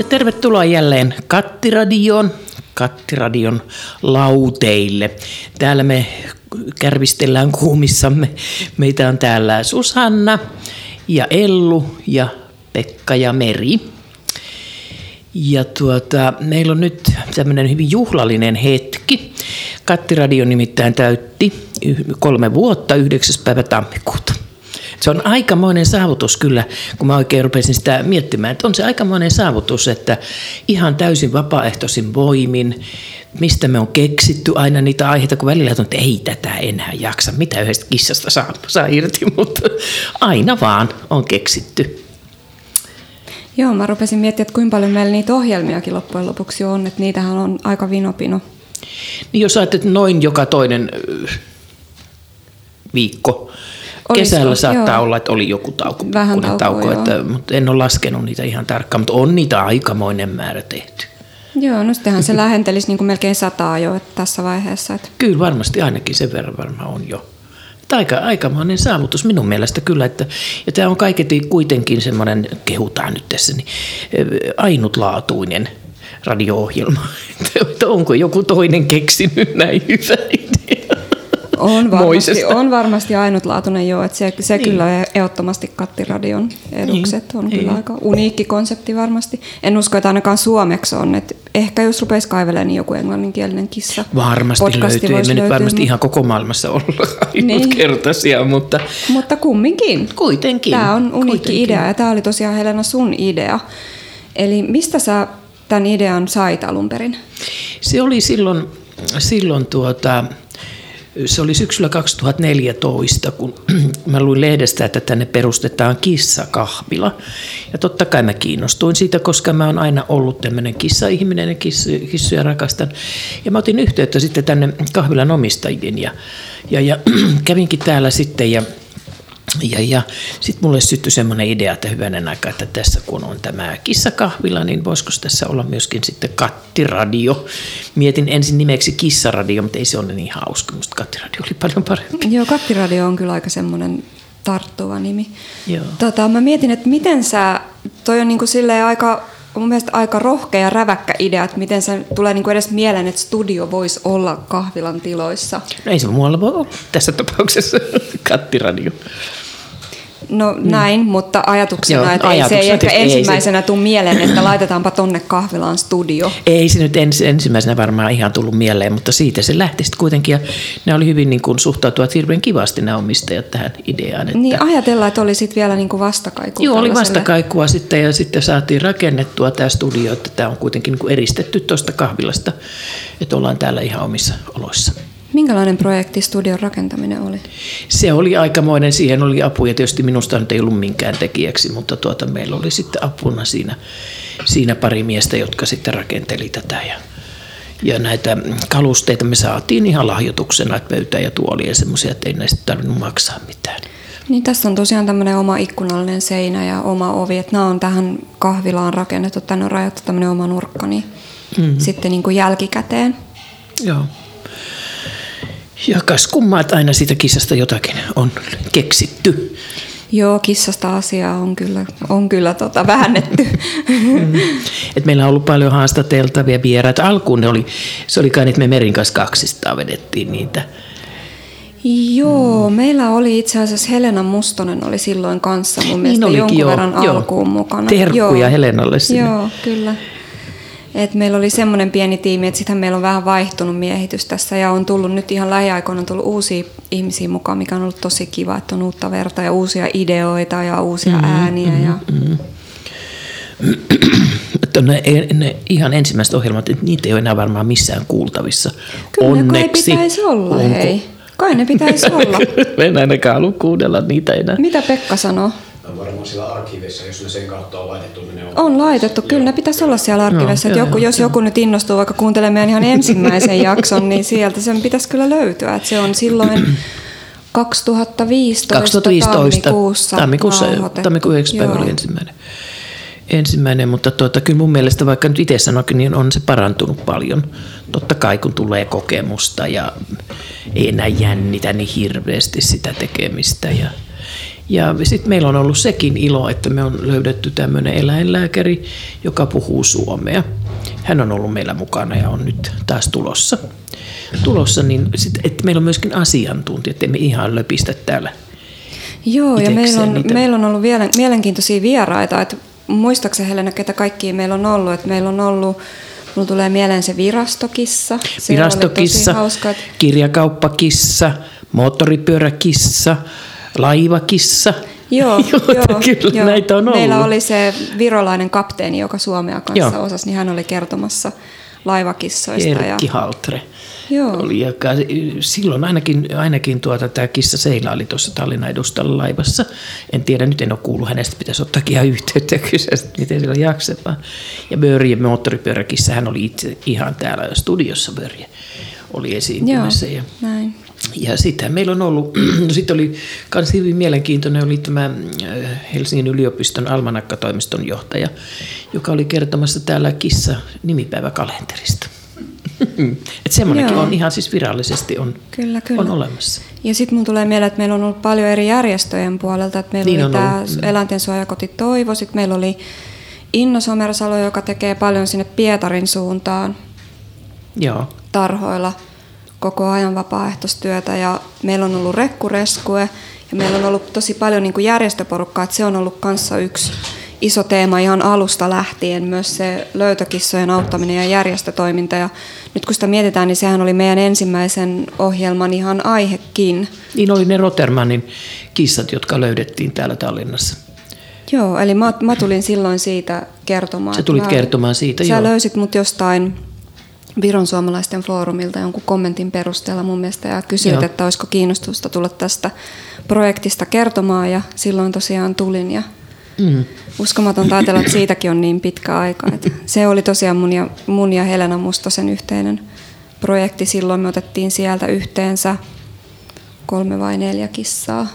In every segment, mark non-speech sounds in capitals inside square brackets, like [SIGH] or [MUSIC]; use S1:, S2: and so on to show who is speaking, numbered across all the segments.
S1: Ja tervetuloa jälleen Kattiradioon, Kattiradion lauteille. Täällä me kärvistellään kuumissamme. Meitä on täällä Susanna ja Ellu ja Pekka ja Meri. Ja tuota, meillä on nyt tämmöinen hyvin juhlallinen hetki. Kattiradio nimittäin täytti kolme vuotta 9. päivä tammikuuta. Se on aikamoinen saavutus kyllä, kun mä oikein rupesin sitä miettimään, että on se aikamoinen saavutus, että ihan täysin vapaaehtoisin voimin, mistä me on keksitty aina niitä aiheita, kun välillä on, että ei tätä enää jaksa, mitä yhdestä kissasta saa, saa irti, mutta aina vaan on keksitty.
S2: Joo, mä rupesin miettimään, että kuinka paljon meillä niitä ohjelmiakin loppujen lopuksi on, että niitähän on aika vinopino.
S1: Niin jos ajattelet noin joka toinen viikko, Olisiko? Kesällä saattaa joo. olla, että oli joku tauko,
S2: Vähän tauko, tauko
S1: että, mutta en ole laskenut niitä ihan tarkkaan, mutta on niitä aikamoinen määrä tehty.
S2: Joo, no sittenhän se lähentelisi niin kuin melkein sataa jo että tässä vaiheessa. Että.
S1: Kyllä varmasti ainakin sen verran varmaan on jo. Että aika, aikamoinen saavutus minun mielestä kyllä. Että, ja tämä on kaiketi kuitenkin semmoinen, kehutaan nyt tässä, niin ainutlaatuinen radio-ohjelma. [LAUGHS] Että onko joku toinen keksinyt näin hyvä idea?
S2: On varmasti, on varmasti ainutlaatuinen jo, että se, se niin. kyllä ehdottomasti kattiradion edukset niin. on niin. kyllä aika uniikki konsepti varmasti. En usko, että ainakaan suomeksi on, että ehkä jos rupeisi kaivelemaan, niin joku englanninkielinen kissa.
S1: Varmasti Podcasti löytyy, ei nyt varmasti ihan koko maailmassa olla ainutkertaisia, niin. mutta...
S2: Mutta kumminkin.
S1: Kuitenkin.
S2: Tämä on uniikki Kuitenkin. idea ja tämä oli tosiaan Helena sun idea. Eli mistä sä tämän idean sait alun perin?
S1: Se oli silloin, silloin tuota, se oli syksyllä 2014, kun [CLEARS THROAT] mä luin lehdestä, että tänne perustetaan kissakahvila. Ja totta kai mä kiinnostuin siitä, koska mä oon aina ollut tämmöinen kissa-ihminen ja kissuja rakastan. Ja mä otin yhteyttä sitten tänne kahvilan omistajiin ja, ja, ja [CLEARS THROAT] kävinkin täällä sitten ja ja, ja sitten mulle syttyi semmoinen idea, että hyvänen aika, että tässä kun on tämä kissakahvila, niin voisiko tässä olla myöskin sitten kattiradio. Mietin ensin nimeksi kissaradio, mutta ei se ole niin hauska. Musta kattiradio oli paljon parempi.
S2: Joo, kattiradio on kyllä aika semmoinen tarttuva nimi. Joo. Tota, mä mietin, että miten sä, toi on niinku aika mun mielestä aika rohkea ja räväkkä idea, että miten se tulee niinku edes mieleen, että studio voisi olla kahvilan tiloissa.
S1: No ei se muualla voi olla tässä tapauksessa [LAUGHS] kattiradio.
S2: No mm. näin, mutta ajatuksena, Joo, että ajatuksena, ei se ei ehkä ensimmäisenä tule mieleen, että laitetaanpa tonne kahvilaan studio.
S1: Ei se nyt ens, ensimmäisenä varmaan ihan tullut mieleen, mutta siitä se lähti sitten kuitenkin. Ja ne oli hyvin niin kuin suhtautuvat hirveän kivasti nämä omistajat tähän ideaan. Että...
S2: Niin ajatellaan, että oli sitten vielä niin kuin vastakaikua.
S1: Joo, oli vastakaikua sitten ja sitten saatiin rakennettua tämä studio, että tämä on kuitenkin niin kuin eristetty tuosta kahvilasta, että ollaan täällä ihan omissa oloissa.
S2: Minkälainen projekti studion rakentaminen oli?
S1: Se oli aikamoinen, siihen oli apu ja tietysti minusta nyt ei ollut minkään tekijäksi, mutta tuota, meillä oli sitten apuna siinä, siinä pari miestä, jotka sitten rakenteli tätä ja, ja näitä kalusteita me saatiin ihan lahjoituksena, että pöytä ja tuoli ja semmoisia, että ei näistä tarvinnut maksaa mitään.
S2: Niin tässä on tosiaan tämmöinen oma ikkunallinen seinä ja oma ovi, että nämä on tähän kahvilaan rakennettu, tänne on rajattu tämmöinen oma nurkka, niin mm-hmm. sitten niin kuin jälkikäteen.
S1: Joo. Ja kas kummaa, että aina siitä kissasta jotakin on keksitty.
S2: Joo, kissasta asiaa on kyllä, on kyllä tota väännetty.
S1: Mm. Et meillä on ollut paljon haastateltavia vieraita. Alkuun ne oli, se oli kai että me Merin kanssa kaksistaan vedettiin niitä.
S2: Joo, mm. meillä oli itse asiassa Helena Mustonen oli silloin kanssa mun niin mielestä olikin, jonkun joo, verran joo. alkuun mukana.
S1: Terkkuja joo. Helenalle sinne.
S2: Joo, kyllä. Et meillä oli semmoinen pieni tiimi, että sitten meillä on vähän vaihtunut miehitys tässä ja on tullut nyt ihan lähiaikoina on tullut uusia ihmisiä mukaan, mikä on ollut tosi kiva, että on uutta verta ja uusia ideoita ja uusia mm-hmm, ääniä. Mm-hmm, ja... Mm-hmm. [CLEARS THROAT]
S1: ne, ne ihan ensimmäiset ohjelmat, niitä ei ole enää varmaan missään kuultavissa.
S2: Kyllä
S1: Onneksi.
S2: ne kai pitäisi olla, Onko? hei. Kai ne pitäisi [LAUGHS] olla.
S1: en ainakaan halua kuudella niitä enää.
S2: Mitä Pekka sanoo?
S3: On varmaan siellä arkiivissa, jos ne sen kautta on laitettu, niin ne on...
S2: On laitettu, kyllä ne pitäisi olla siellä arkiivissa. No, joku, jos joku nyt innostuu vaikka kuuntelemaan ihan ensimmäisen [LAUGHS] jakson, niin sieltä sen pitäisi kyllä löytyä. Että se on silloin [CLEARS THROAT] 2015, 2015 tammikuussa,
S1: tammikuussa tammikuun 9. päivä oli ensimmäinen. ensimmäinen, mutta tuota, kyllä mun mielestä vaikka nyt itse sanoikin, niin on se parantunut paljon. Totta kai kun tulee kokemusta ja ei enää jännitä niin hirveästi sitä tekemistä ja Ja sitten meillä on ollut sekin ilo, että me on löydetty tämmöinen eläinlääkäri, joka puhuu suomea. Hän on ollut meillä mukana ja on nyt taas tulossa. Tulossa, niin sit, että meillä on myöskin asiantuntijat, että me ihan löpistä täällä
S2: Joo, ja meillä on, meillä on ollut vielä mielenkiintoisia vieraita. Että muistaakseni Helena, ketä kaikki meillä on ollut? Että meillä on ollut Mulla tulee mieleen se virastokissa.
S1: Se virastokissa, hauska, että... kirjakauppakissa, moottoripyöräkissa, laivakissa.
S2: Joo, [LAUGHS]
S1: joo, kyllä joo. näitä on ollut.
S2: Meillä oli se virolainen kapteeni, joka Suomea kanssa joo. osasi, niin hän oli kertomassa laivakissoista.
S1: Erkki ja... Haltre. Joo. Oli, ja silloin ainakin, ainakin tuota, tämä kissa seilaili tuossa Tallinnan edustalla laivassa. En tiedä, nyt en ole kuullut hänestä, pitäisi ottaa ihan yhteyttä ja kysyä, miten sillä jaksetaan. Ja Börje, moottoripyöräkissä, hän oli itse ihan täällä studiossa Börje oli esiintymässä. Joo, ja, näin. Ja sitten meillä on ollut, [CLEARS THROAT] no sitten oli myös hyvin mielenkiintoinen, oli tämä äh, Helsingin yliopiston almanakkatoimiston johtaja, joka oli kertomassa täällä kissa nimipäiväkalenterista. [LAUGHS] että semmoinenkin on ihan siis virallisesti on, kyllä, kyllä. on olemassa.
S2: Ja sitten mun tulee mieleen, että meillä on ollut paljon eri järjestöjen puolelta. Että meillä niin oli tämä Eläinten suojakoti Toivo, sitten meillä oli Inno Somersalo, joka tekee paljon sinne Pietarin suuntaan Joo. tarhoilla koko ajan vapaaehtoistyötä. Ja meillä on ollut Rekkureskue ja meillä on ollut tosi paljon niin kuin järjestöporukkaa, että se on ollut kanssa yksi iso teema ihan alusta lähtien, myös se löytökissojen auttaminen ja järjestötoiminta. Ja nyt kun sitä mietitään, niin sehän oli meidän ensimmäisen ohjelman ihan aihekin.
S1: Niin oli ne Rotermanin kissat, jotka löydettiin täällä Tallinnassa.
S2: Joo, eli mä, mä tulin silloin siitä kertomaan.
S1: Sä tulit
S2: mä,
S1: kertomaan siitä,
S2: Sä joo. löysit mut jostain Viron suomalaisten foorumilta jonkun kommentin perusteella mun mielestä ja kysyit, joo. että olisiko kiinnostusta tulla tästä projektista kertomaan ja silloin tosiaan tulin ja Mm. Uskomaton ajatella, että siitäkin on niin pitkä aika. Että se oli tosiaan mun ja, mun ja Helena Mustosen yhteinen projekti. Silloin me otettiin sieltä yhteensä kolme vai neljä kissaa.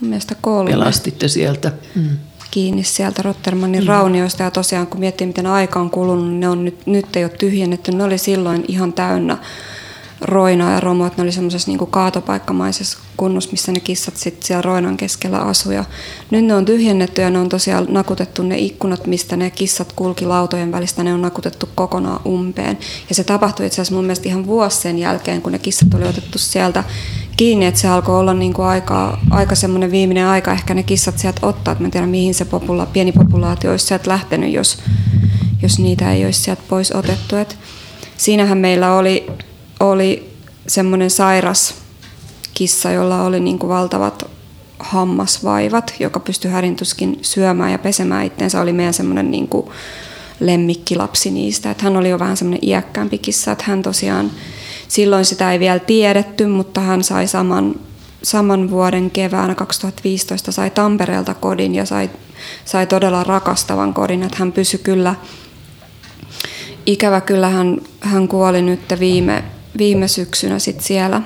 S2: Mun mielestä kolme.
S1: Pelastitte sieltä. Mm.
S2: Kiinni sieltä Rottermanin mm. raunioista. Ja tosiaan kun miettii, miten aika on kulunut, niin ne on nyt, nyt ei ole tyhjennetty. Ne oli silloin ihan täynnä roinaa ja että ne oli semmoisessa niin kaatopaikkamaisessa kunnossa, missä ne kissat sitten siellä roinan keskellä asuja. Nyt ne on tyhjennetty ja ne on tosiaan nakutettu ne ikkunat, mistä ne kissat kulki lautojen välistä, ne on nakutettu kokonaan umpeen. Ja se tapahtui itse asiassa mun mielestä ihan vuosi sen jälkeen, kun ne kissat oli otettu sieltä kiinni, että se alkoi olla niin kuin aika, aika semmoinen viimeinen aika ehkä ne kissat sieltä ottaa, että mä en tiedä mihin se popula, pieni populaatio olisi sieltä lähtenyt, jos, jos niitä ei olisi sieltä pois otettu. Et siinähän meillä oli oli semmoinen sairas kissa, jolla oli niin kuin valtavat hammasvaivat, joka pystyi härintuskin syömään ja pesemään itseensä. Oli meidän semmoinen niin kuin lemmikkilapsi niistä. Että hän oli jo vähän semmoinen iäkkäämpi kissa, että hän tosiaan, silloin sitä ei vielä tiedetty, mutta hän sai saman, saman vuoden keväänä 2015 sai Tampereelta kodin ja sai, sai todella rakastavan kodin, että hän pysyi kyllä, ikävä kyllä hän, hän kuoli nyt viime viime syksynä sit siellä,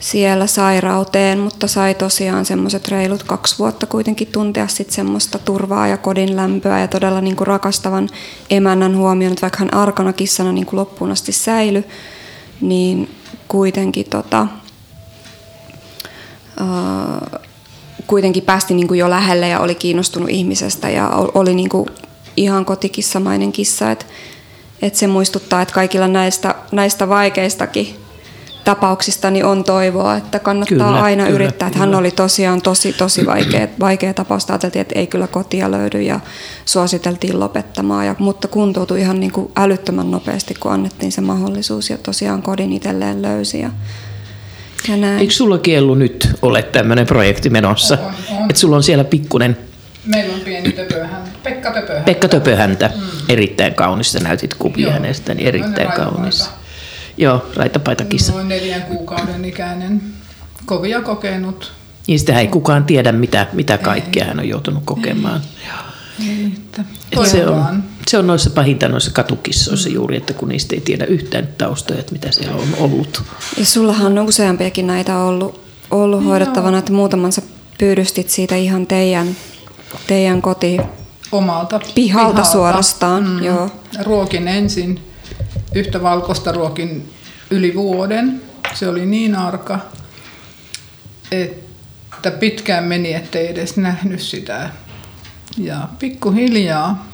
S2: siellä sairauteen, mutta sai tosiaan semmoiset reilut kaksi vuotta kuitenkin tuntea sit semmoista turvaa ja kodin lämpöä ja todella niin kuin rakastavan emännän huomioon, että vaikka hän arkana kissana niin kuin loppuun asti säily, niin kuitenkin tota, uh, kuitenkin päästi niin kuin jo lähelle ja oli kiinnostunut ihmisestä ja oli niin kuin ihan kotikissamainen kissa, että et se muistuttaa, että kaikilla näistä, näistä vaikeistakin tapauksista niin on toivoa, että kannattaa kyllä, aina kyllä, yrittää. Että hän oli tosiaan tosi, tosi vaikea, [CLEARS THROAT] vaikea tapaus. Ajateltiin, että ei kyllä kotia löydy ja suositeltiin lopettamaan, ja, mutta kuntoutui ihan niin kuin älyttömän nopeasti, kun annettiin se mahdollisuus ja tosiaan kodin itselleen löysi. Ja,
S1: ja näin. Eikö sulla Kiellu nyt ole tämmöinen projekti menossa? Että sulla on siellä pikkunen
S4: Meillä on pieni töpöhäntä. Pekka Töpöhäntä.
S1: Pekka Töpöhäntä. Mm. Erittäin kaunis. Sä näytit kuvia Joo. hänestä, niin erittäin kaunis. Joo, raitapaita kissa.
S4: Noin neljän kuukauden ikäinen. Kovia kokenut.
S1: Niin sitä ei kukaan tiedä, mitä, mitä kaikkea ei. hän on joutunut kokemaan.
S4: Ei, että
S1: se, on, se on noissa pahinta noissa katukissoissa mm. juuri, että kun niistä ei tiedä yhtään taustoja, että mitä siellä on ollut.
S2: Ja sullahan on useampiakin näitä ollut, ollut hoidettavana, että muutamansa pyydystit siitä ihan teidän teidän koti
S4: omalta
S2: pihalta, pihalta. suorastaan. Mm. Joo.
S4: Ruokin ensin, yhtä valkoista ruokin yli vuoden. Se oli niin arka, että pitkään meni, ettei edes nähnyt sitä. Ja pikkuhiljaa.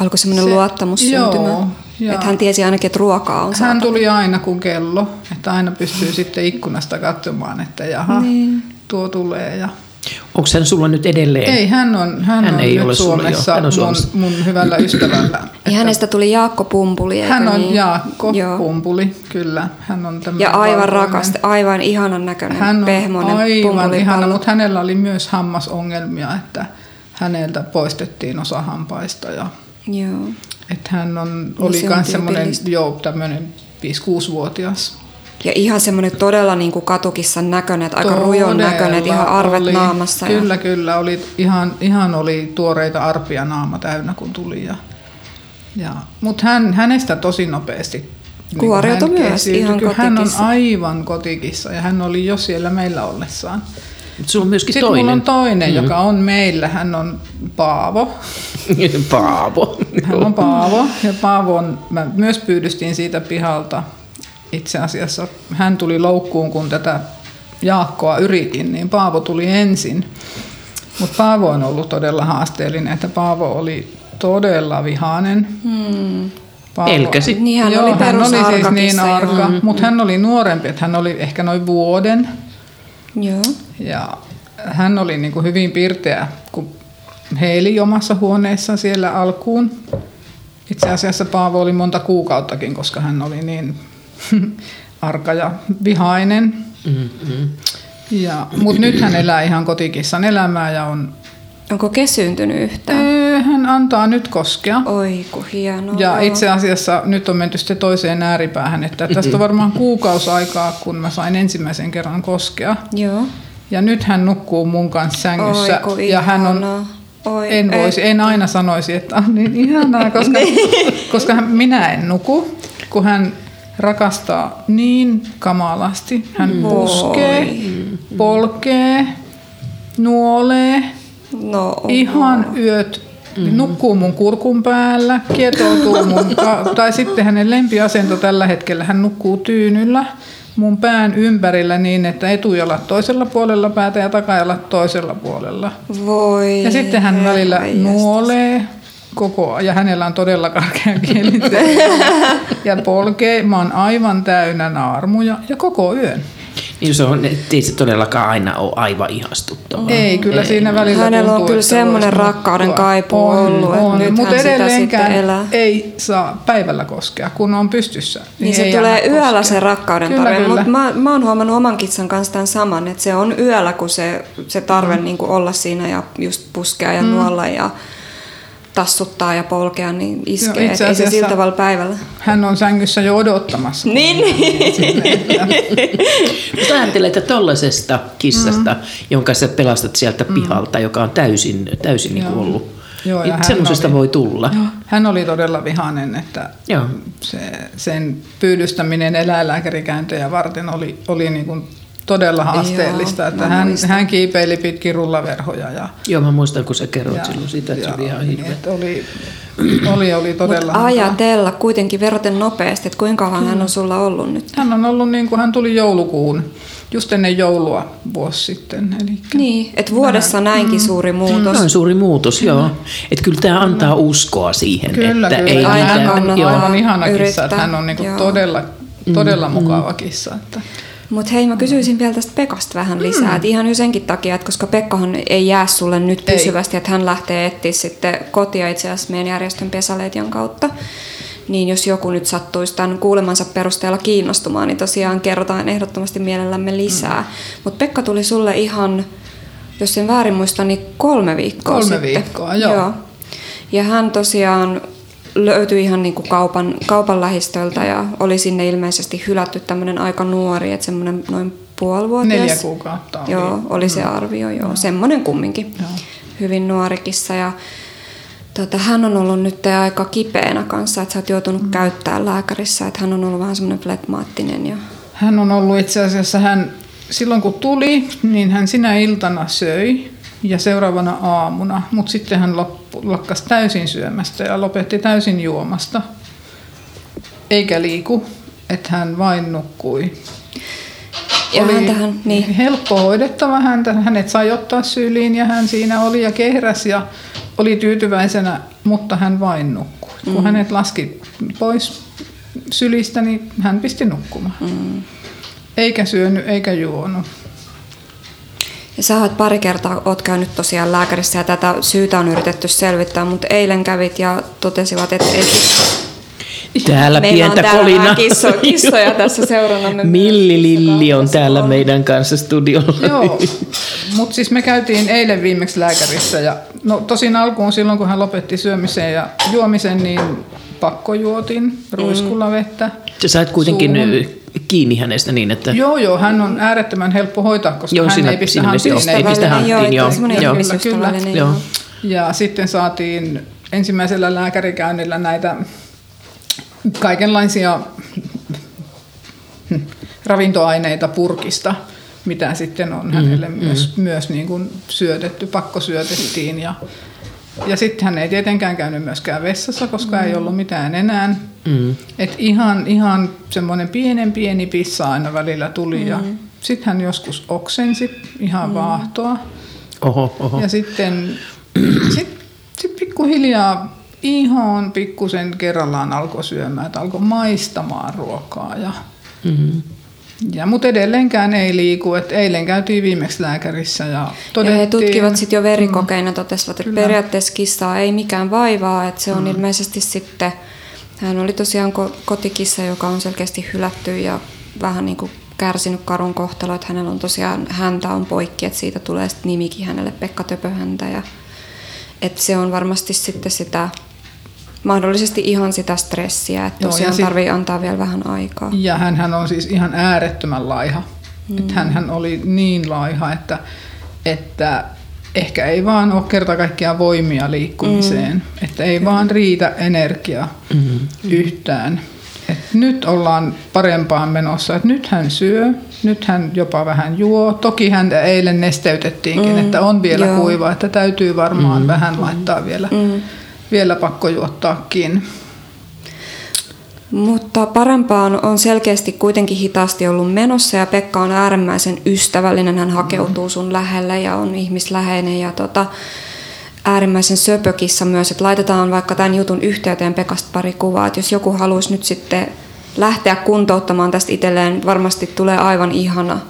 S2: Alkoi semmoinen se, luottamus syntymään. Että hän tiesi ainakin, että ruokaa on
S4: Hän tuli aina kuin kello, että aina pystyy sitten ikkunasta katsomaan, että jaha, niin. tuo tulee. Ja
S1: Onko hän sulla nyt edelleen?
S4: Ei, hän on, hän, hän on ei nyt ole Suomessa, hän on Suomessa. Mun, mun hyvällä ystävällä. [CLEARS THROAT]
S2: Ja hänestä tuli Jaakko Pumpuli,
S4: Hän on
S2: niin?
S4: Jaakko Joo. Pumpuli, kyllä. Hän on
S2: ja aivan rakas, aivan ihanan näköinen, hän on pehmoinen
S4: aivan ihana, mutta hänellä oli myös hammasongelmia, että häneltä poistettiin osa hampaista. Ja,
S2: Joo.
S4: Että hän on, oli myös semmoinen, joo, tämmöinen 5-6-vuotias
S2: ja ihan semmoinen todella niin kuin katukissan näköinen, että aika rujon näköinen, ihan arvet
S4: oli,
S2: naamassa.
S4: Kyllä, ja... kyllä. Oli, ihan, ihan oli tuoreita arpia naama täynnä, kun tuli. Ja, ja, Mutta hän, hänestä tosi nopeasti
S2: niin Kuoriutui niin myös ihan
S4: kotikissa. Hän on aivan kotikissa ja hän oli jo siellä meillä ollessaan.
S1: Sulla on myöskin
S4: Sitten
S1: toinen.
S4: mulla on toinen, mm-hmm. joka on meillä. Hän on Paavo. [LAUGHS]
S1: Paavo.
S4: Hän on Paavo. Ja Paavo on, mä myös pyydystin siitä pihalta itse asiassa hän tuli loukkuun, kun tätä Jaakkoa yritin, niin Paavo tuli ensin. Mutta Paavo on ollut todella haasteellinen, että Paavo oli todella vihainen. Hmm.
S1: Paavo, Elkäsi.
S2: Niin hän joo, oli hän oli siis
S4: niin arka, mm, mutta hän oli nuorempi, että hän oli ehkä noin vuoden.
S2: Joo.
S4: Ja hän oli niin kuin hyvin pirteä, kun heili omassa huoneessaan siellä alkuun. Itse asiassa Paavo oli monta kuukauttakin, koska hän oli niin [LAUGHS] arka ja vihainen. Mm-hmm. Ja, mutta nyt hän elää ihan kotikissan elämää ja on...
S2: Onko kesyyntynyt yhtään?
S4: Ee, hän antaa nyt koskea.
S2: Oi, kun hienoa.
S4: Ja itse asiassa nyt on menty sitten toiseen ääripäähän, että [LAUGHS] tästä on varmaan kuukausi aikaa, kun mä sain ensimmäisen kerran koskea.
S2: Joo.
S4: Ja nyt hän nukkuu mun kanssa sängyssä. Oi, ja hän on Oi, en, voisi, en aina sanoisi, että on niin ihanaa, [LAUGHS] koska, niin. koska minä en nuku, kun hän rakastaa niin kamalasti. Hän Moi. puskee, polkee, nuolee, no, ihan yöt mm-hmm. nukkuu mun kurkun päällä, kietoutuu [LAUGHS] mun, tai sitten hänen lempiasento tällä hetkellä, hän nukkuu tyynyllä mun pään ympärillä niin, että etujalat toisella puolella päätä ja takajalat toisella puolella.
S2: Voi.
S4: Ja sitten hän välillä nuolee, koko ja hänellä on todella karkea kieli [LAUGHS] ja polkee. Mä oon aivan täynnä naarmuja ja koko yön.
S1: Niin se on, ei se todellakaan aina ole aivan ihastuttavaa.
S4: Ei, kyllä siinä välillä
S2: Hänellä on kyllä semmoinen rakkauden kaipu on, ollut, on, että mutta edelleenkään elää.
S4: ei saa päivällä koskea, kun on pystyssä.
S2: Niin, niin se tulee yöllä koskea. se rakkauden kyllä, tarve, mutta mä, mä oon huomannut oman kitsan kanssa tämän saman, että se on yöllä, kun se, se tarve mm. niin kuin olla siinä ja just puskea ja mm. nuolla ja tassuttaa ja polkea, niin iskee. Joo, ei se sillä tavalla päivällä.
S4: Hän on sängyssä jo odottamassa.
S2: Niin.
S1: Mutta ajattelet, että tollaisesta kissasta, mm. jonka sä pelastat sieltä mm. pihalta, joka on täysin, täysin niin ollut Joo, ja semmoisesta voi tulla. Joo.
S4: Hän oli todella vihainen, että Joo. Se, sen pyydystäminen eläinlääkärikäyntejä varten oli, oli niin kuin todella haasteellista, Joo, että hän, hän kiipeili pitkin rullaverhoja. Ja,
S1: Joo, mä muistan, kun sä kerroit ja, silloin sitä, että ja, se oli ihan hirveä.
S4: Oli, oli, oli todella
S2: Mut ajatella kuitenkin verraten nopeasti, että kuinka kauan hän on sulla ollut nyt?
S4: Hän on ollut niin kuin hän tuli joulukuun, just ennen joulua vuosi sitten. Elikkä
S2: niin, että vuodessa vähän, näinkin mm, suuri muutos.
S1: Noin suuri muutos, joo. Mm. Että kyllä tämä antaa uskoa siihen.
S4: Kyllä,
S1: että
S4: kyllä. Ei Aina hän on aivan ihana kissa, että hän on niin kuin todella, todella mm, mukava kissa. Että.
S2: Mutta hei, mä kysyisin vielä tästä Pekasta vähän lisää. Mm. Et ihan jo senkin takia, että koska Pekkahan ei jää sulle nyt pysyvästi, että hän lähtee etsiä sitten kotia itse asiassa meidän järjestön Pesaleitian kautta. Niin jos joku nyt sattuisi tämän kuulemansa perusteella kiinnostumaan, niin tosiaan kerrotaan ehdottomasti mielellämme lisää. Mm. Mutta Pekka tuli sulle ihan, jos en väärin muista, niin kolme viikkoa
S4: Kolme
S2: sitten.
S4: viikkoa, joo. joo.
S2: Ja hän tosiaan löytyi ihan niin kuin kaupan, kaupan lähistöltä ja oli sinne ilmeisesti hylätty tämmöinen aika nuori, että semmoinen noin puolivuotias.
S4: Neljä kuukautta
S2: oli. Joo, oli se mm. arvio, joo. Semmoinen kumminkin. Joo. Hyvin nuorikissa ja tota, hän on ollut nyt aika kipeänä kanssa, että sä oot joutunut mm. käyttämään lääkärissä, että hän on ollut vähän semmoinen flegmaattinen. Ja...
S4: Hän on ollut itse asiassa, hän, silloin kun tuli, niin hän sinä iltana söi ja seuraavana aamuna, mutta sitten hän loppu, lakkasi täysin syömästä ja lopetti täysin juomasta, eikä liiku, että hän vain nukkui. ja oli häntähän, niin. helppo hoidettava häntä. Hänet sai ottaa syliin ja hän siinä oli ja kehräs ja oli tyytyväisenä, mutta hän vain nukkui. Mm. Kun hänet laski pois sylistä, niin hän pisti nukkumaan. Mm. Eikä syönyt eikä juonut.
S2: Ja sä oot pari kertaa oot käynyt tosiaan lääkärissä ja tätä syytä on yritetty selvittää, mutta eilen kävit ja totesivat, että ei
S1: Täällä Meillä pientä
S2: on täällä
S1: kolina.
S2: Kisso, [LAUGHS] kissoja tässä seurannamme.
S1: Milli Lilli on täällä meidän kanssa studiolla.
S4: Joo, mutta siis me käytiin eilen viimeksi lääkärissä ja no tosin alkuun silloin kun hän lopetti syömisen ja juomisen, niin pakkojuotin ruiskulla vettä.
S1: Sä sait kuitenkin suuhun. Kiinni hänestä niin, että...
S4: Joo, joo, hän on äärettömän helppo hoitaa, koska joo, hän siinä, ei pistä hanttiin.
S1: Ei pistä hanttiin, joo.
S2: joo. Kyllä, kyllä. Joo.
S4: Ja sitten saatiin ensimmäisellä lääkärikäynnillä näitä kaikenlaisia ravintoaineita purkista, mitä sitten on hänelle mm, myös, mm. myös niin kuin syötetty, pakkosyötettiin. Ja, ja sitten hän ei tietenkään käynyt myöskään vessassa, koska mm. ei ollut mitään enää. Mm. Et ihan, ihan semmoinen pienen pieni pissa aina välillä tuli mm. ja sitten hän joskus oksensi ihan mm. vaahtoa.
S1: Oho, oho.
S4: Ja sitten sit, sit pikkuhiljaa ihan pikkusen kerrallaan alkoi syömään, että alkoi maistamaan ruokaa. Ja, mm-hmm. Ja, mutta edelleenkään ei liiku. että eilen käytiin viimeksi lääkärissä ja todettiin... Ja
S2: he tutkivat sitten jo verikokeina, totesivat, että periaatteessa kissaa ei mikään vaivaa, että se on mm. ilmeisesti sitten... Hän oli tosiaan kotikissa, joka on selkeästi hylätty ja vähän niin kuin kärsinyt karun kohtalo, että hänellä on tosiaan häntä on poikki, että siitä tulee sitten nimikin hänelle Pekka Töpöhäntä ja että se on varmasti sitten sitä mahdollisesti ihan sitä stressiä, että Joo, tosiaan sit, tarvii antaa vielä vähän aikaa.
S4: Ja hän on siis ihan äärettömän laiha. Mm. Että hän oli niin laiha, että, että ehkä ei vaan ole kerta kaikkiaan voimia liikkumiseen. Mm. Että ei Kyllä. vaan riitä energiaa mm. yhtään. Et nyt ollaan parempaan menossa. Et nyt hän syö, nyt hän jopa vähän juo. Toki hän eilen nesteytettiinkin, mm. että on vielä Joo. kuiva, että täytyy varmaan mm. vähän laittaa vielä mm vielä pakko juottaakin.
S2: Mutta parempaan on selkeästi kuitenkin hitaasti ollut menossa ja Pekka on äärimmäisen ystävällinen. Hän hakeutuu sun lähelle ja on ihmisläheinen ja tota, äärimmäisen söpökissä myös, että laitetaan vaikka tämän jutun yhteyteen Pekasta pari kuvaa, että jos joku haluaisi nyt sitten lähteä kuntouttamaan tästä itselleen, varmasti tulee aivan ihana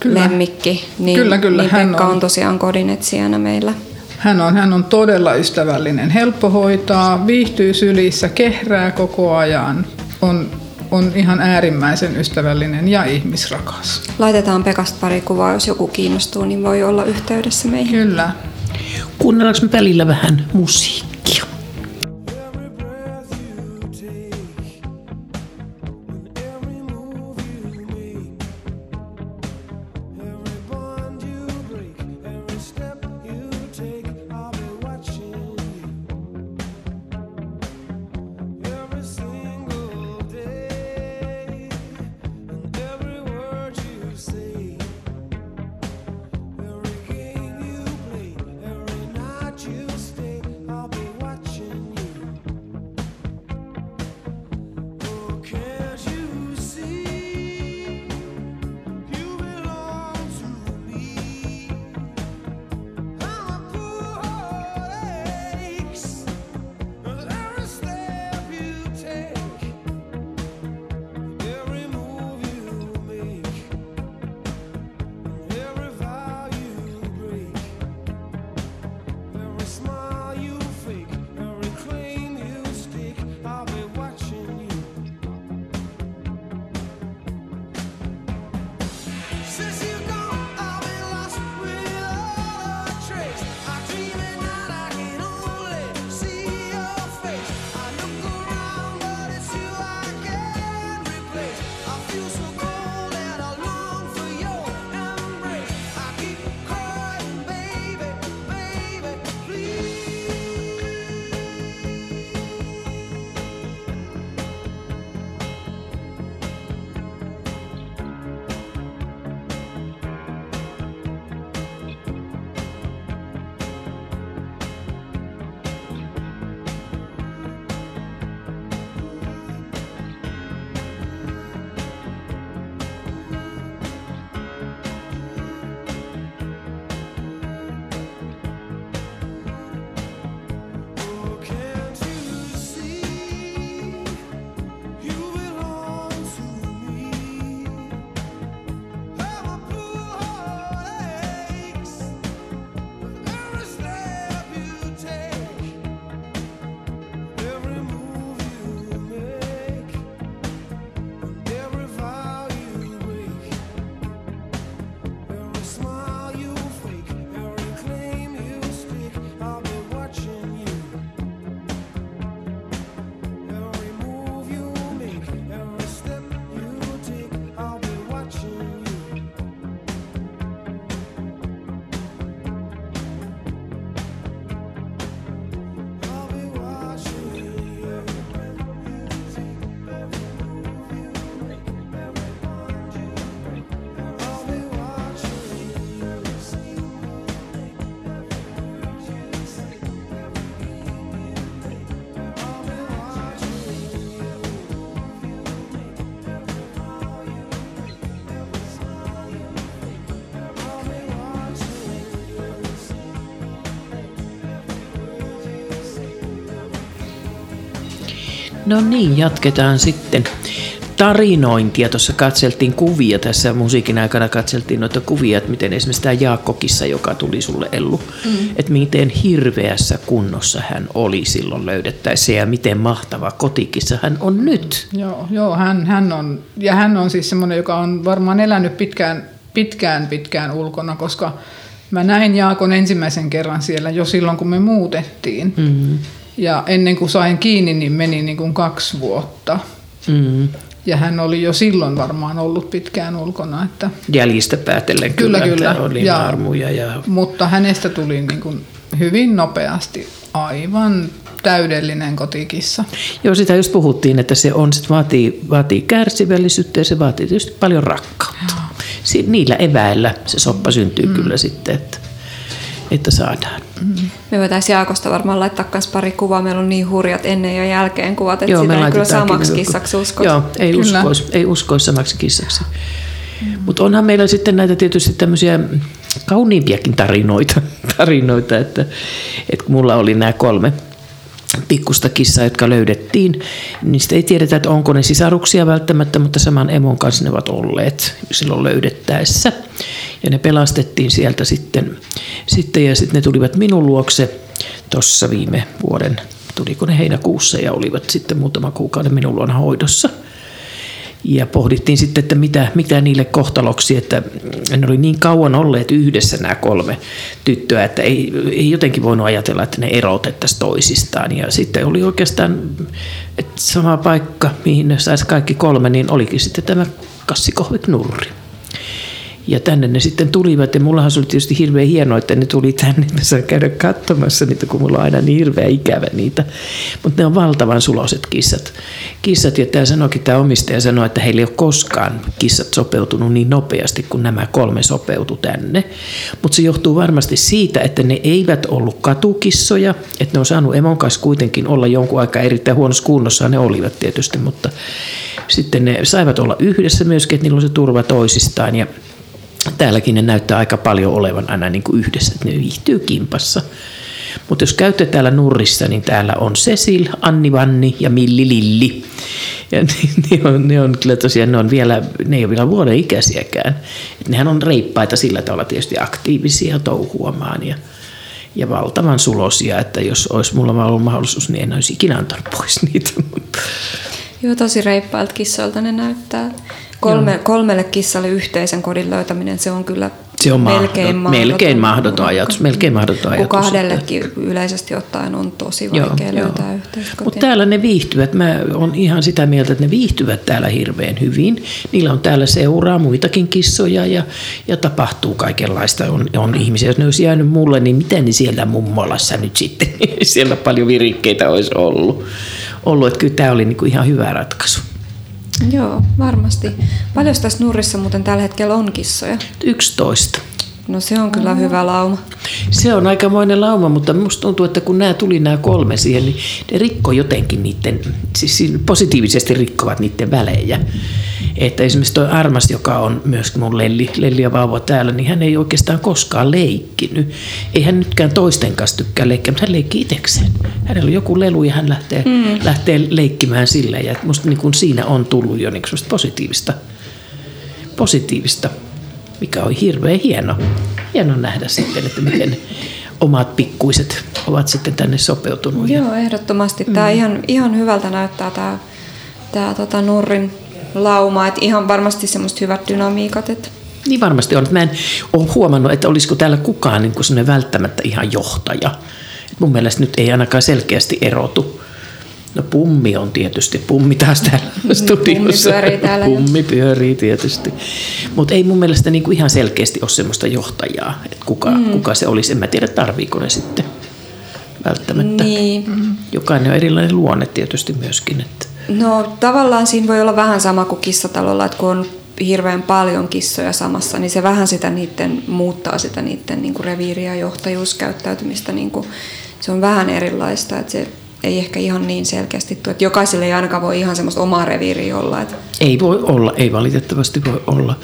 S2: kyllä. lemmikki, niin, kyllä, kyllä. niin Pekka on... on tosiaan kodinetsijänä meillä.
S4: Hän on, hän on todella ystävällinen, helppo hoitaa, viihtyy sylissä, kehrää koko ajan, on, on ihan äärimmäisen ystävällinen ja ihmisrakas.
S2: Laitetaan Pekasta pari kuvaa, jos joku kiinnostuu, niin voi olla yhteydessä meihin.
S4: Kyllä.
S1: Kuunnellaanko me välillä vähän musiikkia? No niin, jatketaan sitten tarinointia. Tuossa katseltiin kuvia tässä musiikin aikana, katseltiin noita kuvia, että miten esimerkiksi tämä Jaakkokissa, joka tuli sulle Ellu, mm. että miten hirveässä kunnossa hän oli silloin löydettäessä ja miten mahtava kotikissa hän on nyt.
S4: Joo, joo hän, hän on, ja hän on siis semmoinen, joka on varmaan elänyt pitkään, pitkään, pitkään ulkona, koska mä näin Jaakon ensimmäisen kerran siellä jo silloin, kun me muutettiin. Mm. Ja ennen kuin sain kiinni, niin meni niin kuin kaksi vuotta. Mm. Ja hän oli jo silloin varmaan ollut pitkään ulkona. Että
S1: Jäljistä päätellen kyllä, kyllä, kyllä. oli ja, armuja. Ja...
S4: Mutta hänestä tuli niin kuin hyvin nopeasti aivan täydellinen kotikissa.
S1: Joo, sitä just puhuttiin, että se on, sit vaatii, vaatii kärsivällisyyttä ja se vaatii tietysti paljon rakkautta. Si- niillä eväillä se soppa syntyy mm. kyllä sitten, että, että saadaan.
S2: Mm. Me voitaisiin Jaakosta varmaan laittaa myös pari kuvaa. Meillä on niin hurjat ennen ja jälkeen kuvat, että Joo, sitä ei kyllä samaksi kissaksi usko.
S1: Joo, ei uskoisi, ei uskoisi samaksi kissaksi. Mm. Mutta onhan meillä sitten näitä tietysti tämmöisiä kauniimpiakin tarinoita, [LAUGHS] tarinoita että, että mulla oli nämä kolme pikkusta kissaa, jotka löydettiin. Niistä ei tiedetä, että onko ne sisaruksia välttämättä, mutta saman emon kanssa ne ovat olleet silloin löydettäessä. Ja ne pelastettiin sieltä sitten, sitten ja sitten ne tulivat minun luokse tuossa viime vuoden, tuliko ne heinäkuussa ja olivat sitten muutama kuukauden minun luona hoidossa – ja pohdittiin sitten, että mitä, mitä niille kohtaloksi, että ne oli niin kauan olleet yhdessä nämä kolme tyttöä, että ei, ei jotenkin voinut ajatella, että ne erotettaisiin toisistaan. Ja sitten oli oikeastaan että sama paikka, mihin ne saisi kaikki kolme, niin olikin sitten tämä kassikohvik nurri. Ja tänne ne sitten tulivat ja mullahan se oli tietysti hirveän hienoa, että ne tuli tänne. Mä saan käydä katsomassa niitä, kun mulla on aina niin hirveä ikävä niitä. Mutta ne on valtavan suloset kissat. Kissat ja tämä sanoikin, tämä omistaja sanoi, että heillä ei ole koskaan kissat sopeutunut niin nopeasti kuin nämä kolme sopeutu tänne. Mutta se johtuu varmasti siitä, että ne eivät ollut katukissoja, että ne on saanut emon kanssa kuitenkin olla jonkun aikaa erittäin huonossa kunnossa, ne olivat tietysti, mutta sitten ne saivat olla yhdessä myöskin, että niillä on se turva toisistaan ja täälläkin ne näyttää aika paljon olevan aina niin kuin yhdessä, että ne viihtyy kimpassa. Mutta jos käytte täällä Nurrissa, niin täällä on Cecil, Anni Vanni ja Milli Lilli. Ja [LAUGHS] ne, ne, on, ne on kyllä tosiaan, ne on vielä, ne ei ole vielä vuoden ikäisiäkään. Et nehän on reippaita sillä tavalla tietysti aktiivisia touhuamaan ja, ja valtavan sulosia, että jos olisi mulla ollut mahdollisuus, niin en olisi ikinä antanut pois niitä.
S2: Joo, tosi reippailta kissoilta ne näyttää. Kolme, kolmelle kissalle yhteisen kodin löytäminen, se on kyllä
S1: se on melkein mahdoton, melkein mahdoton ajatus. Melkein mahdoton ajatus.
S2: kahdellekin että... yleisesti ottaen on tosi vaikea joo, löytää joo. yhteistä
S1: Mutta täällä ne viihtyvät. Mä oon ihan sitä mieltä, että ne viihtyvät täällä hirveän hyvin. Niillä on täällä seuraa muitakin kissoja ja, ja tapahtuu kaikenlaista. On, on ihmisiä, jos ne olisi jäänyt mulle, niin miten ne siellä mummolassa nyt sitten, [LAUGHS] siellä paljon virikkeitä olisi ollut. ollut. Että kyllä tämä oli niinku ihan hyvä ratkaisu.
S2: Joo, varmasti. Paljon tässä Nurrissa muuten tällä hetkellä on kissoja?
S1: 11.
S2: No se on kyllä mm. hyvä lauma.
S1: Se on aikamoinen lauma, mutta minusta tuntuu, että kun nämä tuli nämä kolme siihen, niin ne rikko jotenkin niiden, siis positiivisesti rikkovat niiden välejä. Että esimerkiksi tuo Armas, joka on myös mun Lelli, Lelli ja vauva täällä, niin hän ei oikeastaan koskaan leikkinyt. Ei hän nytkään toisten kanssa tykkää leikkiä, mutta hän leikki itsekseen. Hänellä on joku lelu ja hän lähtee, mm. lähtee leikkimään sillä. Ja musta niin kuin siinä on tullut jo niin positiivista, positiivista, mikä on hirveän hieno, hieno nähdä sitten, että miten omat pikkuiset ovat sitten tänne sopeutunut.
S2: Joo, ehdottomasti. Tämä mm. ihan, ihan hyvältä näyttää tämä, tämä tota Nurrin lauma, että ihan varmasti semmoista hyvät dynamiikat. Että.
S1: Niin varmasti on. Mä en ole huomannut, että olisiko täällä kukaan niin kuin välttämättä ihan johtaja. Mun mielestä nyt ei ainakaan selkeästi erotu. No pummi on tietysti, pummi taas täällä mm, studiossa.
S2: Pummi pyörii täällä.
S1: Pummi pyörii tietysti. Mutta ei mun mielestä niin kuin ihan selkeästi ole semmoista johtajaa, että kuka, mm. kuka se olisi. En mä tiedä, tarviiko ne sitten välttämättä.
S2: Niin.
S1: Jokainen on erilainen luonne tietysti myöskin. Että.
S2: No tavallaan siinä voi olla vähän sama kuin kissatalolla, että kun on hirveän paljon kissoja samassa, niin se vähän sitä niiden, muuttaa sitä niiden niin kuin reviiri- ja johtajuuskäyttäytymistä. Niin kuin, se on vähän erilaista, että se ei ehkä ihan niin selkeästi tule, että jokaiselle ei ainakaan voi ihan semmoista omaa reviiriä olla. Että...
S1: Ei voi olla, ei valitettavasti voi olla.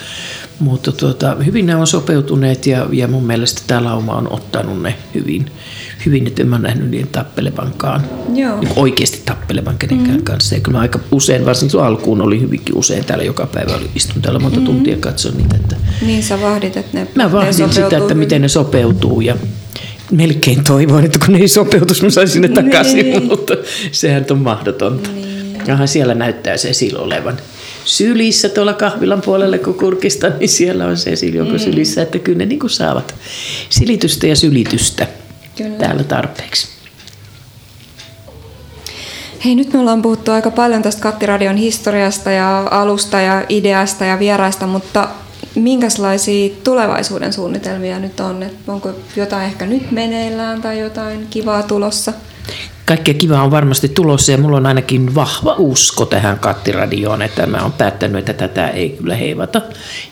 S1: Mutta tuota, hyvin ne on sopeutuneet ja, ja mun mielestä tämä lauma on ottanut ne hyvin, hyvin, että en mä nähnyt niin tappelevankaan, Joo. Niin oikeasti tappelevan kenenkään mm. kanssa. Ja kyllä mä aika usein, varsinkin alkuun oli hyvinkin usein täällä joka päivä, oli istun täällä monta mm. tuntia katsoin niitä. Että
S2: niin sä vahdit, että ne
S1: Mä vahdin sitä, että miten ne sopeutuu ja melkein toivoin, että kun ei sopeutus, mä saisin ne takaisin, niin. [LAUGHS] mutta sehän on mahdotonta. Niin. Siellä näyttää se silo olevan sylissä tuolla kahvilan puolelle, kun kurkista, niin siellä on se jonka mm. sylissä, että kyllä ne niin kuin saavat silitystä ja sylitystä kyllä. täällä tarpeeksi.
S2: Hei, nyt me ollaan puhuttu aika paljon tästä Kattiradion historiasta ja alusta ja ideasta ja vieraista, mutta minkälaisia tulevaisuuden suunnitelmia nyt on? Et onko jotain ehkä nyt meneillään tai jotain kivaa tulossa?
S1: Kaikkea kivaa on varmasti tulossa ja mulla on ainakin vahva usko tähän kattiradioon, että mä oon päättänyt, että tätä ei kyllä heivata.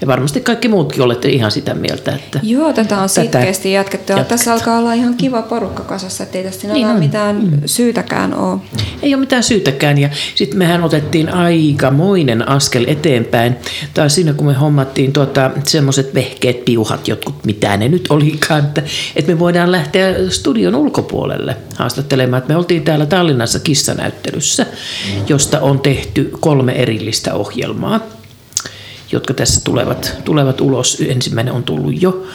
S1: Ja varmasti kaikki muutkin olette ihan sitä mieltä, että
S2: Joo, tätä on sitkeästi jatkettu. Ja tässä alkaa olla ihan kiva porukka kasassa, ettei tästä niin mitään mm. syytäkään ole.
S1: Ei ole mitään syytäkään ja sitten mehän otettiin aikamoinen askel eteenpäin. Tai siinä kun me hommattiin tuota, semmoiset vehkeet, piuhat, jotkut mitä ne nyt olikaan, että, että me voidaan lähteä studion ulkopuolelle haastattelemaan, että me oltiin täällä Tallinnassa kissanäyttelyssä, josta on tehty kolme erillistä ohjelmaa jotka tässä tulevat, tulevat ulos. Ensimmäinen on tullut jo.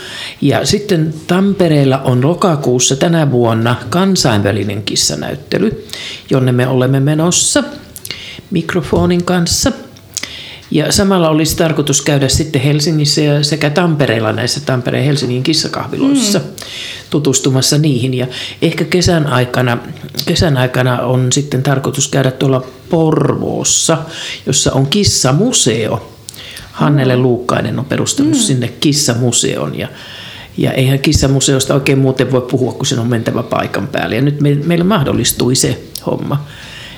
S1: Ja sitten Tampereella on lokakuussa tänä vuonna kansainvälinen kissanäyttely, jonne me olemme menossa mikrofonin kanssa – ja samalla olisi tarkoitus käydä sitten Helsingissä ja sekä Tampereella näissä Tampereen Helsingin kissakahviloissa mm. tutustumassa niihin. Ja ehkä kesän aikana, kesän aikana on sitten tarkoitus käydä tuolla Porvoossa, jossa on kissamuseo. Hannele mm. Luukkainen on perustanut mm. sinne kissamuseon ja ja eihän kissamuseosta oikein muuten voi puhua, kun sen on mentävä paikan päälle. Ja nyt me, meillä mahdollistui se homma,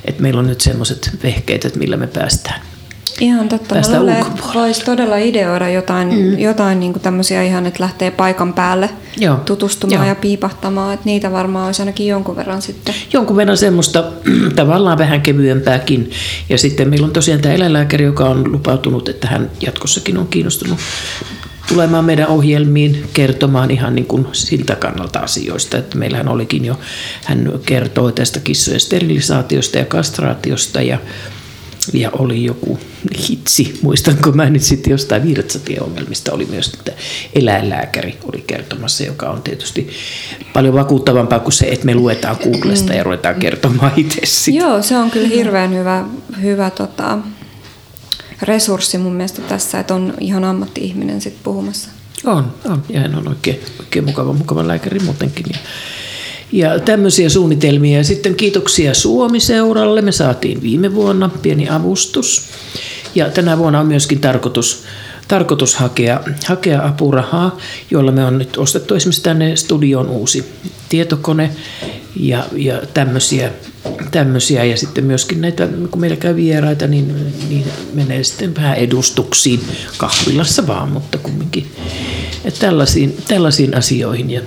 S1: että meillä on nyt semmoiset vehkeet, että millä me päästään
S2: Ihan totta. Mä luulen, että voisi todella ideoida jotain, mm. jotain niin tämmöisiä ihan, että lähtee paikan päälle Joo. tutustumaan Joo. ja piipahtamaan. Että niitä varmaan olisi ainakin jonkun verran sitten.
S1: Jonkun verran semmoista [CLEARS THROAT] tavallaan vähän kevyempääkin. Ja sitten meillä on tosiaan tämä eläinlääkäri, joka on lupautunut, että hän jatkossakin on kiinnostunut tulemaan meidän ohjelmiin kertomaan ihan niin kuin siltä kannalta asioista. Että meillähän olikin jo, hän kertoo tästä kissojen sterilisaatiosta ja kastraatiosta ja ja oli joku hitsi, muistanko mä nyt sitten jostain virtsatieongelmista oli myös, että eläinlääkäri oli kertomassa, joka on tietysti paljon vakuuttavampaa kuin se, että me luetaan Googlesta ja ruvetaan kertomaan itse sitä.
S2: Joo, se on kyllä hirveän hyvä, hyvä tota, resurssi mun mielestä tässä, että on ihan ammatti-ihminen sitten puhumassa.
S1: On, on, ja hän on oikein, oikein mukava, mukava lääkäri muutenkin. Ja ja tämmöisiä suunnitelmia. Ja sitten kiitoksia Suomi-seuralle. Me saatiin viime vuonna pieni avustus. Ja tänä vuonna on myöskin tarkoitus, tarkoitus hakea, hakea apurahaa, jolla me on nyt ostettu esimerkiksi tänne studioon uusi tietokone ja, ja tämmöisiä, tämmöisiä. Ja sitten myöskin näitä, kun meillä käy vieraita, niin, niin menee sitten vähän edustuksiin kahvilassa vaan, mutta kumminkin. Että tällaisiin, tällaisiin asioihin. Ja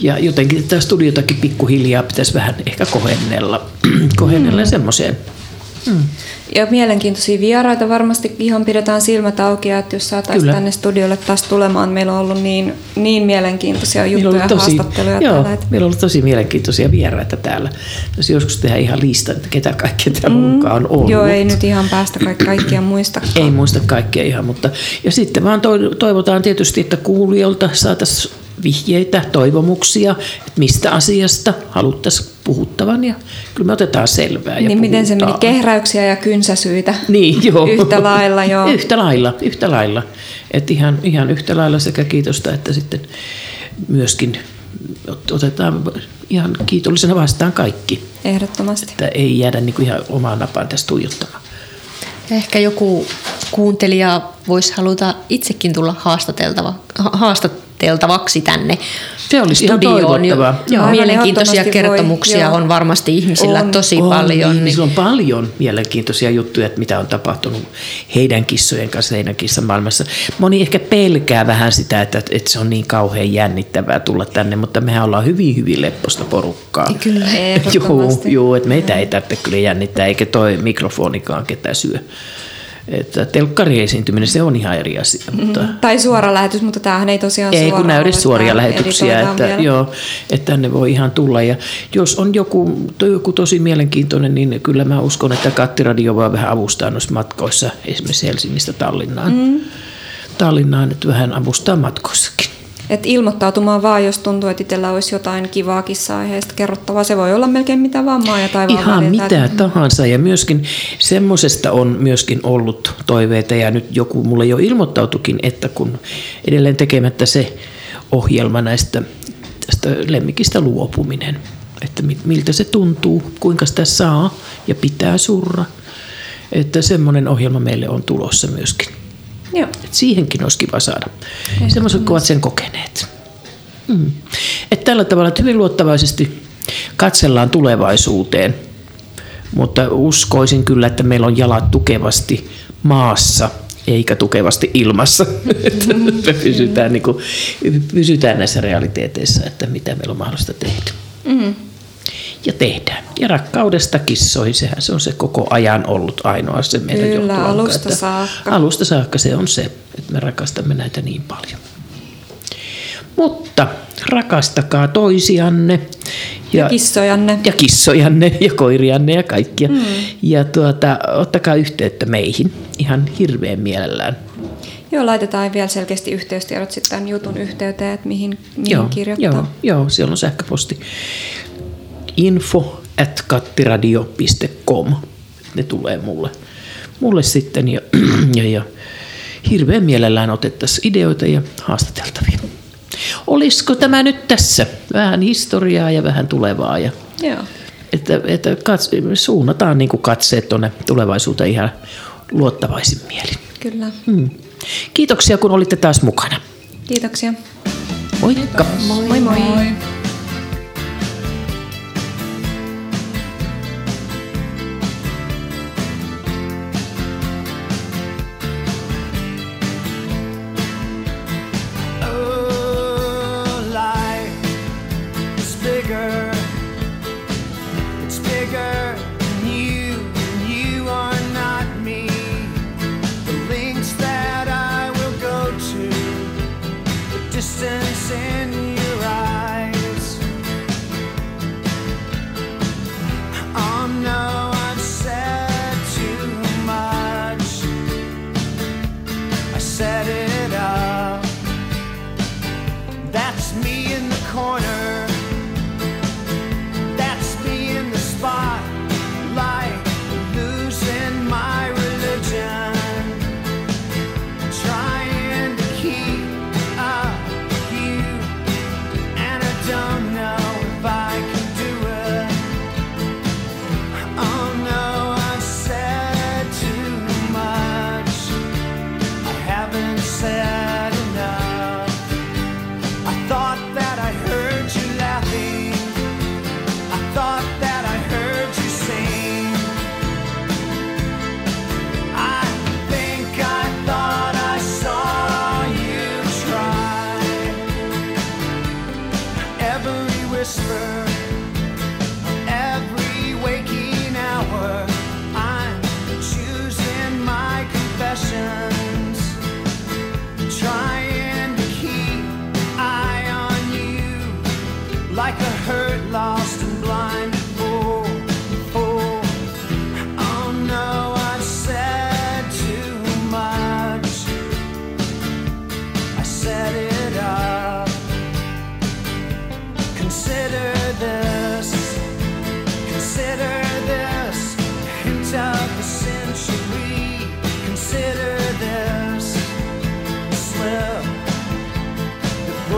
S1: ja jotenkin tätä studiotakin pikkuhiljaa pitäisi vähän ehkä kohennella, [CLEARS THROAT] kohennella mm. semmoiseen.
S2: Mm. Ja mielenkiintoisia vieraita varmasti ihan pidetään silmät auki, että jos saataisiin tänne studiolle taas tulemaan, meillä on ollut niin, niin mielenkiintoisia juttuja ja haastatteluja.
S1: Joo, täällä, että... meillä on ollut tosi mielenkiintoisia vieraita täällä. Jos joskus tehdään ihan lista, että ketä kaikkea täällä mm. mukaan on ollut.
S2: Joo, ei nyt ihan päästä kaikkia [CLEARS THROAT] muista.
S1: Ei muista kaikkea ihan, mutta ja sitten vaan toivotaan tietysti, että kuulijoilta saataisiin vihjeitä, toivomuksia, että mistä asiasta haluttaisiin puhuttavan ja kyllä me otetaan selvää. Ja
S2: niin miten se meni, kehräyksiä ja kynsäsyitä
S1: niin, joo.
S2: yhtä lailla? Joo.
S1: yhtä lailla, yhtä lailla. Et ihan, ihan yhtä lailla sekä kiitosta että sitten myöskin otetaan ihan kiitollisena vastaan kaikki.
S2: Ehdottomasti.
S1: Että ei jäädä niin kuin ihan omaan napaan tästä tuijottamaan.
S5: Ehkä joku kuuntelija voisi haluta itsekin tulla haastateltava, haastat, haastateltavaksi tänne
S1: se olisi
S5: studioon. Joo, joo, mielenkiintoisia kertomuksia voi, on varmasti ihmisillä on, tosi
S1: on,
S5: paljon.
S1: Niin, niin. on paljon mielenkiintoisia juttuja, että mitä on tapahtunut heidän kissojen kanssa, heidän kissan maailmassa. Moni ehkä pelkää vähän sitä, että, että se on niin kauhean jännittävää tulla tänne, mutta mehän ollaan hyvin, hyvin lepposta porukkaa.
S2: Kyllä, [LAUGHS]
S1: Joo, joo että meitä ei tarvitse kyllä jännittää, eikä toi mikrofonikaan ketään syö Että telkkari esiintyminen, se on ihan eri asia.
S6: Mm-hmm. Mutta... Tai suora lähetys, mutta tämähän ei tosiaan
S1: Ei, kun nämä suoria lähetyksiä, että, joo, että tänne voi ihan tulla. Ja jos on joku, joku tosi mielenkiintoinen, niin kyllä mä uskon, että Kattiradio voi vähän avustaa noissa matkoissa, esimerkiksi Helsingistä Tallinnaan. Mm. Tallinnaan, että vähän avustaa matkoissakin.
S6: Et ilmoittautumaan vaan, jos tuntuu, että itsellä olisi jotain kivaa kissa-aiheesta kerrottavaa. Se voi olla melkein mitä vaan maa ja taivaan
S1: Ihan väliltä. mitä tahansa. Ja myöskin semmoisesta on myöskin ollut toiveita ja nyt joku mulle jo ilmoittautukin, että kun edelleen tekemättä se ohjelma näistä tästä lemmikistä luopuminen, että miltä se tuntuu, kuinka sitä saa ja pitää surra. Että semmoinen ohjelma meille on tulossa myöskin. Joo. Et siihenkin olisi kiva saada. Semmoiset, jotka ovat sen kokeneet. Mm. Et tällä tavalla että hyvin luottavaisesti katsellaan tulevaisuuteen, mutta uskoisin kyllä, että meillä on jalat tukevasti maassa eikä tukevasti ilmassa. että [LAUGHS] me pysytään, niin kuin, pysytään näissä realiteeteissa, että mitä meillä on mahdollista tehdä. Mm ja tehdään. Ja rakkaudesta kissoihin, sehän se on se koko ajan ollut ainoa se meidän
S6: Kyllä, alusta saakka.
S1: Alusta saakka se on se, että me rakastamme näitä niin paljon. Mutta rakastakaa toisianne.
S6: Ja, ja kissojanne.
S1: Ja kissojanne ja koirianne ja kaikkia. Mm. Ja tuota, ottakaa yhteyttä meihin ihan hirveän mielellään.
S6: Joo, laitetaan vielä selkeästi yhteystiedot sitten tämän jutun yhteyteen, että mihin, mihin
S1: joo,
S6: kirjoittaa.
S1: Joo, joo, siellä on sähköposti info at kattiradio.com. Ne tulee mulle, mulle sitten ja, ja, ja hirveän mielellään otettaisiin ideoita ja haastateltavia. Olisiko tämä nyt tässä? Vähän historiaa ja vähän tulevaa. Ja,
S6: Joo.
S1: Että, että kats, suunnataan niin katseet tuonne tulevaisuuteen ihan luottavaisin mielin.
S6: Kyllä. Hmm.
S1: Kiitoksia kun olitte taas mukana.
S6: Kiitoksia.
S1: Moikka.
S6: Moi moi. moi. moi.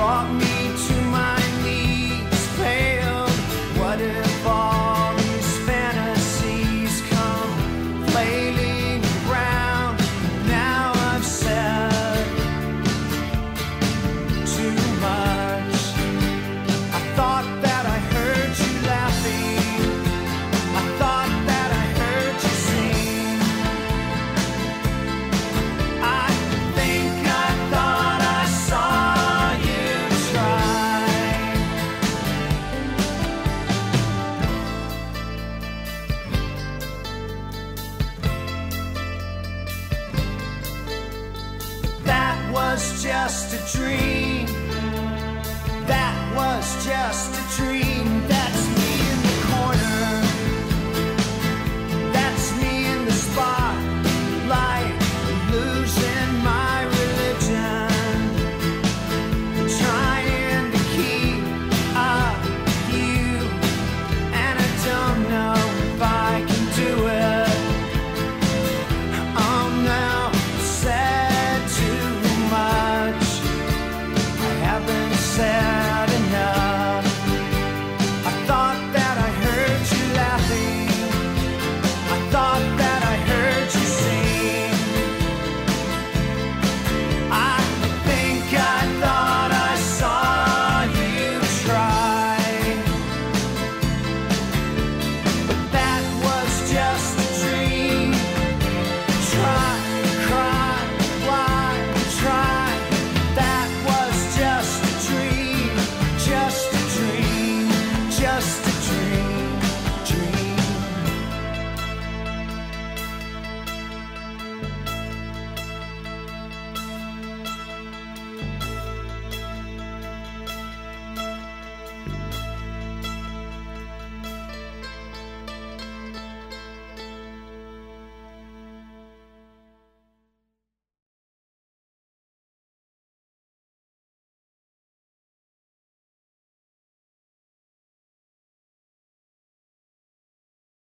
S6: taught me.